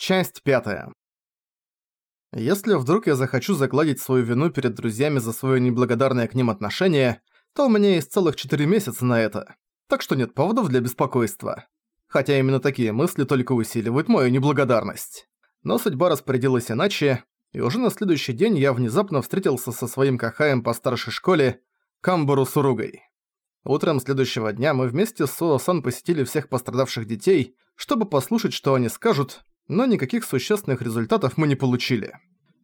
Часть пятая. Если вдруг я захочу загладить свою вину перед друзьями за свое неблагодарное к ним отношение, то у меня есть целых 4 месяца на это, так что нет поводов для беспокойства. Хотя именно такие мысли только усиливают мою неблагодарность. Но судьба распорядилась иначе, и уже на следующий день я внезапно встретился со своим кахаем по старшей школе, Камбуру Суругой. Утром следующего дня мы вместе с Суо-сан посетили всех пострадавших детей, чтобы послушать, что они скажут, но никаких существенных результатов мы не получили.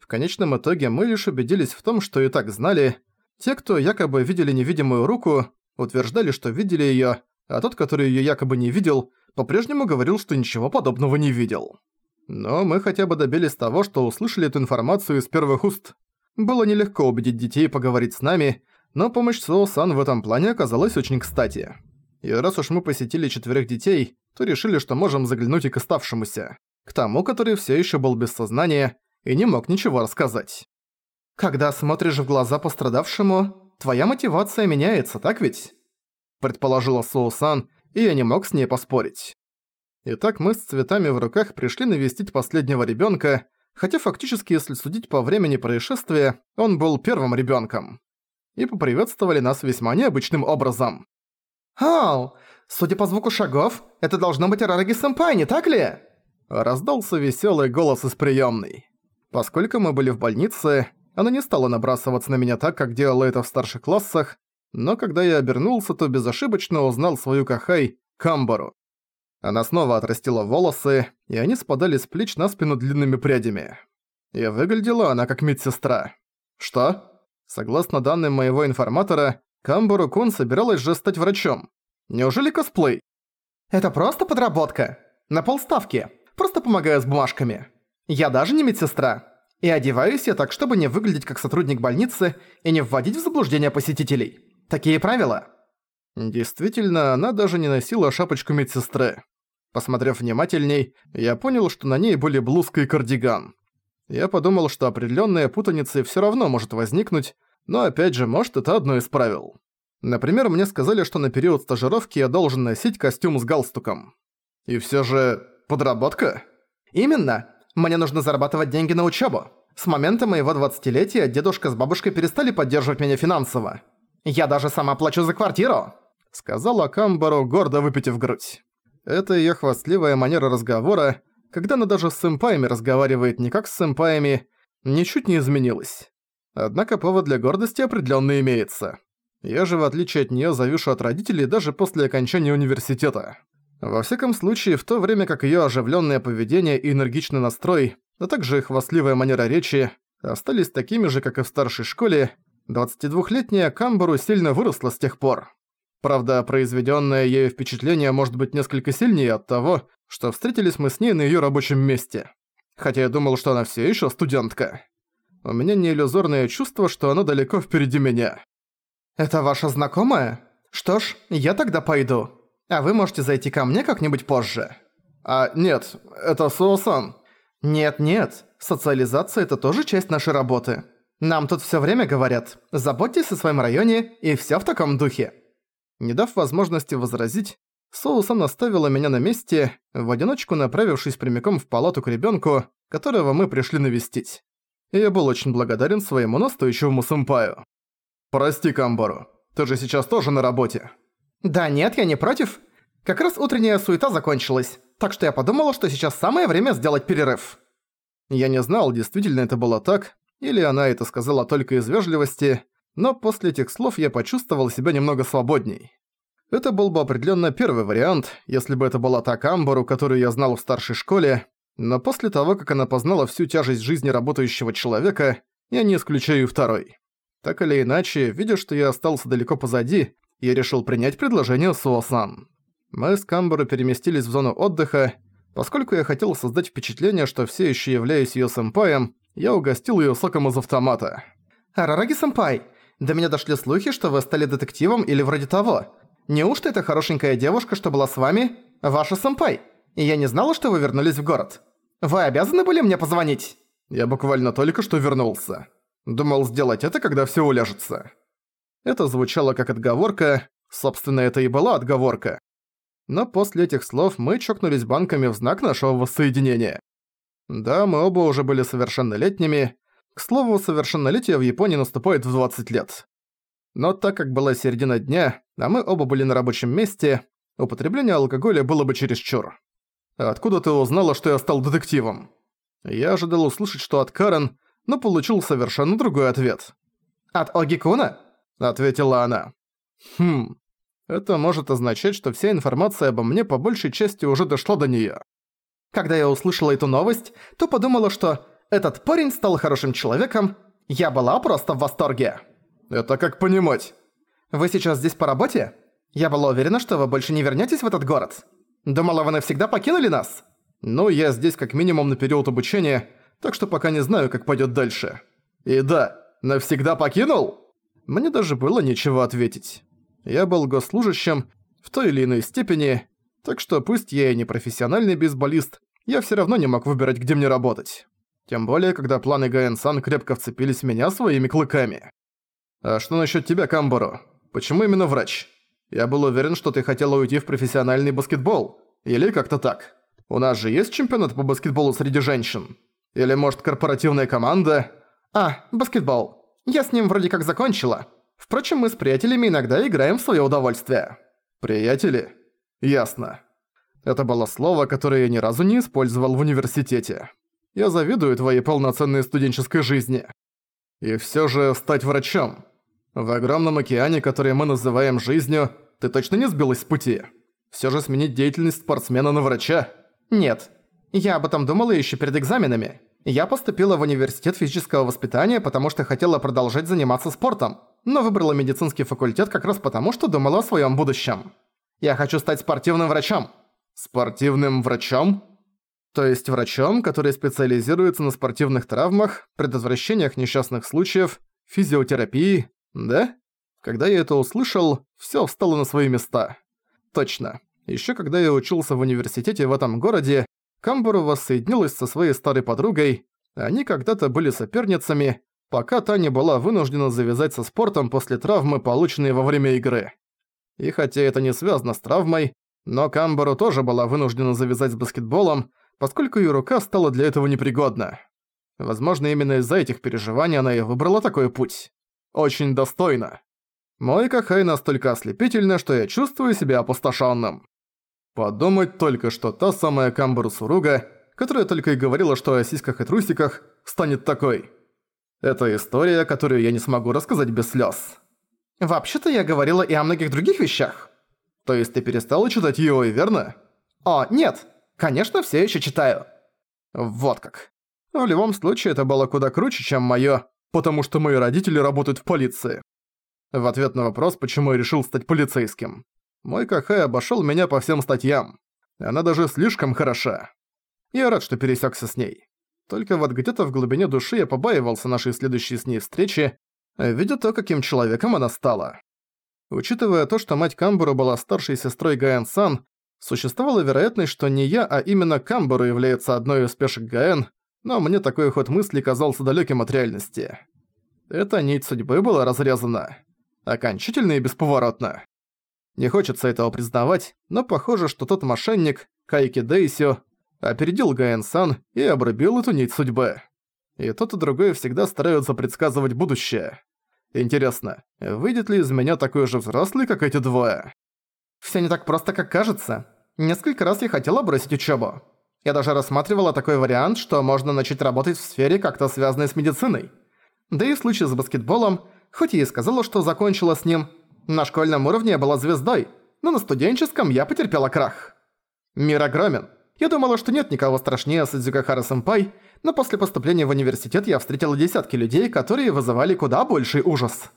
В конечном итоге мы лишь убедились в том, что и так знали. Те, кто якобы видели невидимую руку, утверждали, что видели её, а тот, который её якобы не видел, по-прежнему говорил, что ничего подобного не видел. Но мы хотя бы добились того, что услышали эту информацию из первых уст. Было нелегко убедить детей поговорить с нами, но помощь Соу-сан в этом плане оказалась очень кстати. И раз уж мы посетили четверых детей, то решили, что можем заглянуть и к оставшемуся к тому, который все еще был без сознания и не мог ничего рассказать. «Когда смотришь в глаза пострадавшему, твоя мотивация меняется, так ведь?» Предположила Соусан, и я не мог с ней поспорить. Итак, мы с цветами в руках пришли навестить последнего ребенка, хотя фактически, если судить по времени происшествия, он был первым ребенком. И поприветствовали нас весьма необычным образом. «Ау, судя по звуку шагов, это должно быть Арараги-сэмпай, не так ли?» Раздался веселый голос из приемной. Поскольку мы были в больнице, она не стала набрасываться на меня так, как делала это в старших классах, но когда я обернулся, то безошибочно узнал свою Кахай, Камбару. Она снова отрастила волосы, и они спадали с плеч на спину длинными прядями. И выглядела она как медсестра. Что? Согласно данным моего информатора, Камбару Кун собиралась же стать врачом. Неужели косплей? Это просто подработка. На полставки. Помогаю с бумажками. Я даже не медсестра. И одеваюсь я так, чтобы не выглядеть как сотрудник больницы и не вводить в заблуждение посетителей. Такие правила. Действительно, она даже не носила шапочку медсестры. Посмотрев внимательней, я понял, что на ней были блузка и кардиган. Я подумал, что определенная путаница все равно может возникнуть, но опять же, может, это одно из правил. Например, мне сказали, что на период стажировки я должен носить костюм с галстуком. И все же подработка? Именно. Мне нужно зарабатывать деньги на учебу. С момента моего 20-летия дедушка с бабушкой перестали поддерживать меня финансово. Я даже сама плачу за квартиру, сказала Камбару, гордо выпитив грудь. Это её хвастливая манера разговора, когда она даже с сэмпаями разговаривает не как с сэмпаями, ничуть не изменилась. Однако повод для гордости определённо имеется. Я же, в отличие от неё, завишу от родителей даже после окончания университета. Во всяком случае, в то время как её оживлённое поведение и энергичный настрой, а также хвастливая манера речи, остались такими же, как и в старшей школе, 22-летняя Камбару сильно выросла с тех пор. Правда, произведённое ею впечатление может быть несколько сильнее от того, что встретились мы с ней на её рабочем месте. Хотя я думал, что она всё ещё студентка. У меня не иллюзорное чувство, что она далеко впереди меня. «Это ваша знакомая? Что ж, я тогда пойду», а вы можете зайти ко мне как-нибудь позже. А нет, это Суосан. Нет-нет, социализация это тоже часть нашей работы. Нам тут все время говорят, заботьтесь о своем районе и все в таком духе. Не дав возможности возразить, Соусан оставила меня на месте, в одиночку направившись прямиком в палату к ребенку, которого мы пришли навестить. И я был очень благодарен своему настойчивому сэмпаю. «Прости, Камбару, ты же сейчас тоже на работе». «Да нет, я не против. Как раз утренняя суета закончилась, так что я подумала, что сейчас самое время сделать перерыв». Я не знал, действительно это было так, или она это сказала только из вежливости, но после этих слов я почувствовал себя немного свободней. Это был бы определенно первый вариант, если бы это была та Камбару, которую я знал в старшей школе, но после того, как она познала всю тяжесть жизни работающего человека, я не исключаю второй. Так или иначе, видя, что я остался далеко позади, я решил принять предложение Суосан. Мы с Камбару переместились в зону отдыха. Поскольку я хотел создать впечатление, что все еще являюсь ее сэмпаем, я угостил ее соком из автомата. «Арараги-сэмпай, до меня дошли слухи, что вы стали детективом или вроде того. Неужто эта хорошенькая девушка, что была с вами, ваша сэмпай? И я не знала, что вы вернулись в город. Вы обязаны были мне позвонить?» Я буквально только что вернулся. Думал сделать это, когда все уляжется. Это звучало как отговорка, собственно, это и была отговорка. Но после этих слов мы чокнулись банками в знак нашего воссоединения. Да, мы оба уже были совершеннолетними. К слову, совершеннолетие в Японии наступает в 20 лет. Но так как была середина дня, а мы оба были на рабочем месте, употребление алкоголя было бы чересчур. «Откуда ты узнала, что я стал детективом?» Я ожидал услышать, что от Карен, но получил совершенно другой ответ. «От Огикуна?» – ответила она. «Хм, это может означать, что вся информация обо мне по большей части уже дошла до неё. Когда я услышала эту новость, то подумала, что этот парень стал хорошим человеком. Я была просто в восторге. Это как понимать? Вы сейчас здесь по работе? Я была уверена, что вы больше не вернётесь в этот город. Думала, вы навсегда покинули нас? Ну, я здесь как минимум на период обучения, так что пока не знаю, как пойдёт дальше. И да, навсегда покинул? Мне даже было нечего ответить. Я был госслужащим в той или иной степени, так что пусть я и не профессиональный бейсболист, я всё равно не мог выбирать, где мне работать. Тем более, когда планы Гаэн-сан крепко вцепились в меня своими клыками. «А что насчет тебя, Камборо? Почему именно врач? Я был уверен, что ты хотела уйти в профессиональный баскетбол. Или как-то так. У нас же есть чемпионат по баскетболу среди женщин? Или, может, корпоративная команда?» «А, баскетбол. Я с ним вроде как закончила. Впрочем, мы с приятелями иногда играем в своё удовольствие». «Приятели? Ясно». Это было слово, которое я ни разу не использовал в университете. Я завидую твоей полноценной студенческой жизни. И всё же стать врачом. В огромном океане, который мы называем жизнью, ты точно не сбилась с пути? Всё же сменить деятельность спортсмена на врача? Нет. Я об этом думала ещё перед экзаменами. Я поступила в университет физического воспитания, потому что хотела продолжать заниматься спортом, но выбрала медицинский факультет как раз потому, что думала о своём будущем. Я хочу стать спортивным врачом. Спортивным врачом? То есть врачом, который специализируется на спортивных травмах, предотвращениях несчастных случаев, физиотерапии, да? Когда я это услышал, всё встало на свои места. Точно. Ещё когда я учился в университете в этом городе, Камбуру воссоединилась со своей старой подругой, они когда-то были соперницами, пока та не была вынуждена завязать со спортом после травмы, полученной во время игры. И хотя это не связано с травмой, но Камбару тоже была вынуждена завязать с баскетболом, поскольку ее рука стала для этого непригодна. Возможно, именно из-за этих переживаний она и выбрала такой путь. Очень достойно. Мой Кахай настолько ослепительно, что я чувствую себя опустошенным. Подумать только, что та самая Камбару Суруга, которая только и говорила, что о сиськах и трусиках, станет такой. Это история, которую я не смогу рассказать без слез. Вообще-то я говорила и о многих других вещах. То есть ты перестала читать его, верно? О, нет. Конечно, все еще читаю. Вот как. В любом случае, это было куда круче, чем моё, потому что мои родители работают в полиции. В ответ на вопрос, почему я решил стать полицейским. Мой Кахай обошёл меня по всем статьям. Она даже слишком хороша. Я рад, что пересекся с ней. Только вот где-то в глубине души я побаивался нашей следующей с ней встречи, видя то, каким человеком она стала. Учитывая то, что мать Камбуру была старшей сестрой Гаэн-сан, Существовала вероятность, что не я, а именно Камбару является одной из пешек Гаэн, но мне такой ход мысли казался далеким от реальности. Эта нить судьбы была разрезана. Окончательно и бесповоротно. Не хочется этого признавать, но похоже, что тот мошенник, Кайки Дейсю, опередил Гаэн-сан и обрубил эту нить судьбы. И тот и другой всегда стараются предсказывать будущее. Интересно, выйдет ли из меня такой же взрослый, как эти двое? Всё не так просто, как кажется. Несколько раз я хотела бросить учёбу. Я даже рассматривала такой вариант, что можно начать работать в сфере, как-то связанной с медициной. Да и в случае с баскетболом, хоть я и сказала, что закончила с ним, на школьном уровне я была звездой, но на студенческом я потерпела крах. Мир огромен. Я думала, что нет никого страшнее Садзюкахара-сэмпай, но после поступления в университет я встретила десятки людей, которые вызывали куда больший ужас.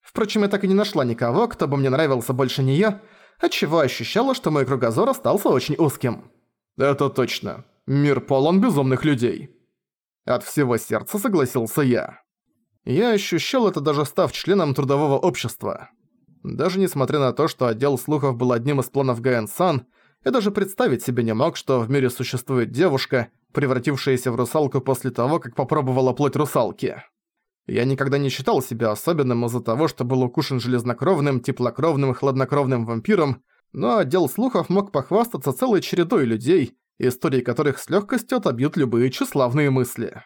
Впрочем, я так и не нашла никого, кто бы мне нравился больше неё, отчего ощущала, что мой кругозор остался очень узким. «Это точно. Мир полон безумных людей». От всего сердца согласился я. Я ощущал это даже став членом трудового общества. Даже несмотря на то, что отдел слухов был одним из планов Гаэн-сан, я даже представить себе не мог, что в мире существует девушка, превратившаяся в русалку после того, как попробовала плоть русалки. Я никогда не считал себя особенным из-за того, что был укушен железнокровным, теплокровным и хладнокровным вампиром, но отдел слухов мог похвастаться целой чередой людей, истории которых с легкостью отобьют любые тщеславные мысли.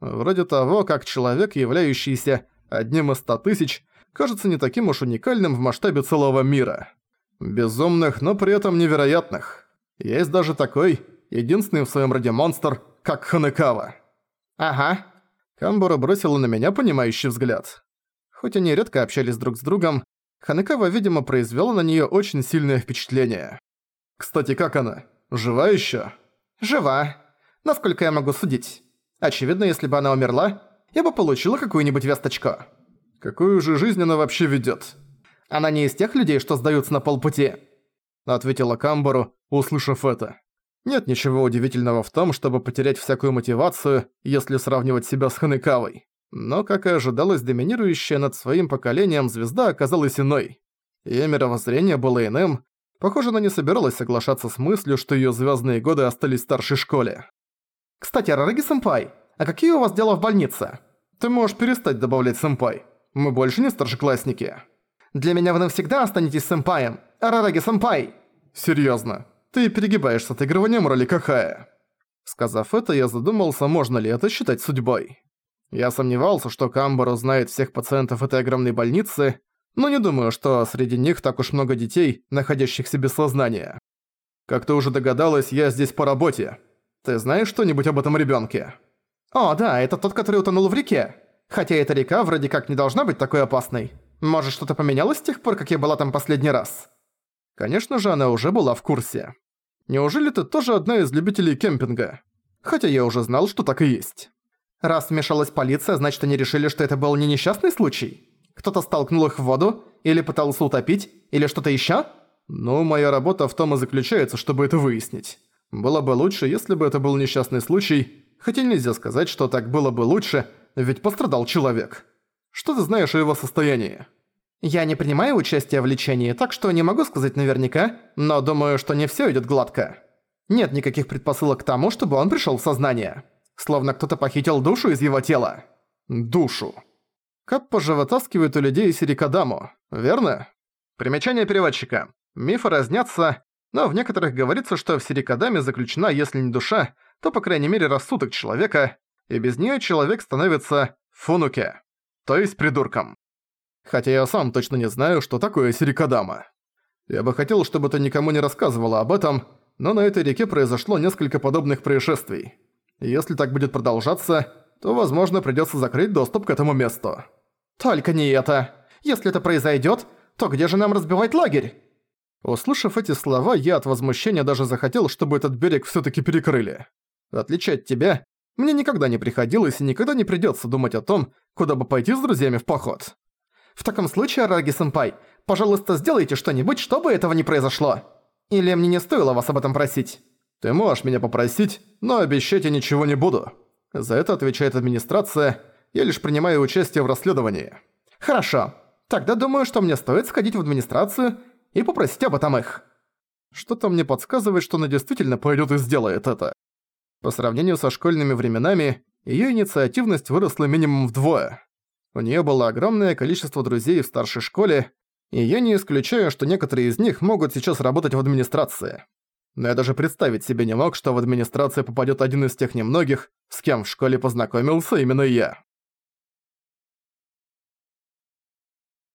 Вроде того, как человек, являющийся одним из ста тысяч, кажется не таким уж уникальным в масштабе целого мира. Безумных, но при этом невероятных. Есть даже такой, единственный в своем роде монстр, как Ханекава. Ага. Камбура бросила на меня понимающий взгляд. Хоть они редко общались друг с другом, Ханекава, видимо, произвела на нее очень сильное впечатление. «Кстати, как она? Жива еще? «Жива. Насколько я могу судить. Очевидно, если бы она умерла, я бы получила какую-нибудь весточку». «Какую же жизнь она вообще ведет? «Она не из тех людей, что сдаются на полпути», — ответила Камбару, услышав это. Нет ничего удивительного в том, чтобы потерять всякую мотивацию, если сравнивать себя с Ханекавой. Но, как и ожидалось, доминирующая над своим поколением звезда оказалась иной. Её мировоззрение было иным. Похоже, она не собиралась соглашаться с мыслью, что её звёздные годы остались в старшей школе. «Кстати, Рараги-сэмпай, а какие у вас дела в больнице?» «Ты можешь перестать добавлять сэмпай. Мы больше не старшеклассники». «Для меня вы навсегда останетесь сэмпаем. Арараги-сэмпай!» «Серьёзно, ты перегибаешь с отыгрыванием роли Кахая». Сказав это, я задумался, можно ли это считать судьбой. Я сомневался, что Камбару знает всех пациентов этой огромной больницы, но не думаю, что среди них так уж много детей, находящихся без сознания. Как ты уже догадалась, я здесь по работе. Ты знаешь что-нибудь об этом ребёнке? О, да, это тот, который утонул в реке. Хотя эта река вроде как не должна быть такой опасной. Может, что-то поменялось с тех пор, как я была там последний раз? Конечно же, она уже была в курсе. Неужели ты тоже одна из любителей кемпинга? Хотя я уже знал, что так и есть. Раз вмешалась полиция, значит они решили, что это был не несчастный случай? Кто-то столкнул их в воду? Или пытался утопить? Или что-то ещё? Ну, моя работа в том и заключается, чтобы это выяснить. Было бы лучше, если бы это был несчастный случай, хотя нельзя сказать, что так было бы лучше, ведь пострадал человек. Что ты знаешь о его состоянии? Я не принимаю участия в лечении, так что не могу сказать наверняка, но думаю, что не всё идёт гладко. Нет никаких предпосылок к тому, чтобы он пришёл в сознание. Словно кто-то похитил душу из его тела. Душу. Каппа же вытаскивает у людей сирикадаму, верно? Примечание переводчика. Мифы разнятся, но в некоторых говорится, что в сирикадаме заключена, если не душа, то по крайней мере рассудок человека, и без неё человек становится фунуке, то есть придурком хотя я сам точно не знаю, что такое Сирикадама. Я бы хотел, чтобы ты никому не рассказывала об этом, но на этой реке произошло несколько подобных происшествий. Если так будет продолжаться, то, возможно, придётся закрыть доступ к этому месту. Только не это. Если это произойдёт, то где же нам разбивать лагерь? Услышав эти слова, я от возмущения даже захотел, чтобы этот берег всё-таки перекрыли. В отличие от тебя, мне никогда не приходилось и никогда не придётся думать о том, куда бы пойти с друзьями в поход. В таком случае, Араги-сэмпай, пожалуйста, сделайте что-нибудь, чтобы этого не произошло. Или мне не стоило вас об этом просить? Ты можешь меня попросить, но обещать я ничего не буду. За это отвечает администрация, я лишь принимаю участие в расследовании. Хорошо. Тогда думаю, что мне стоит сходить в администрацию и попросить об этом их. Что-то мне подсказывает, что она действительно пойдёт и сделает это. По сравнению со школьными временами, её инициативность выросла минимум вдвое. У неё было огромное количество друзей в старшей школе, и я не исключаю, что некоторые из них могут сейчас работать в администрации. Но я даже представить себе не мог, что в администрацию попадёт один из тех немногих, с кем в школе познакомился именно я.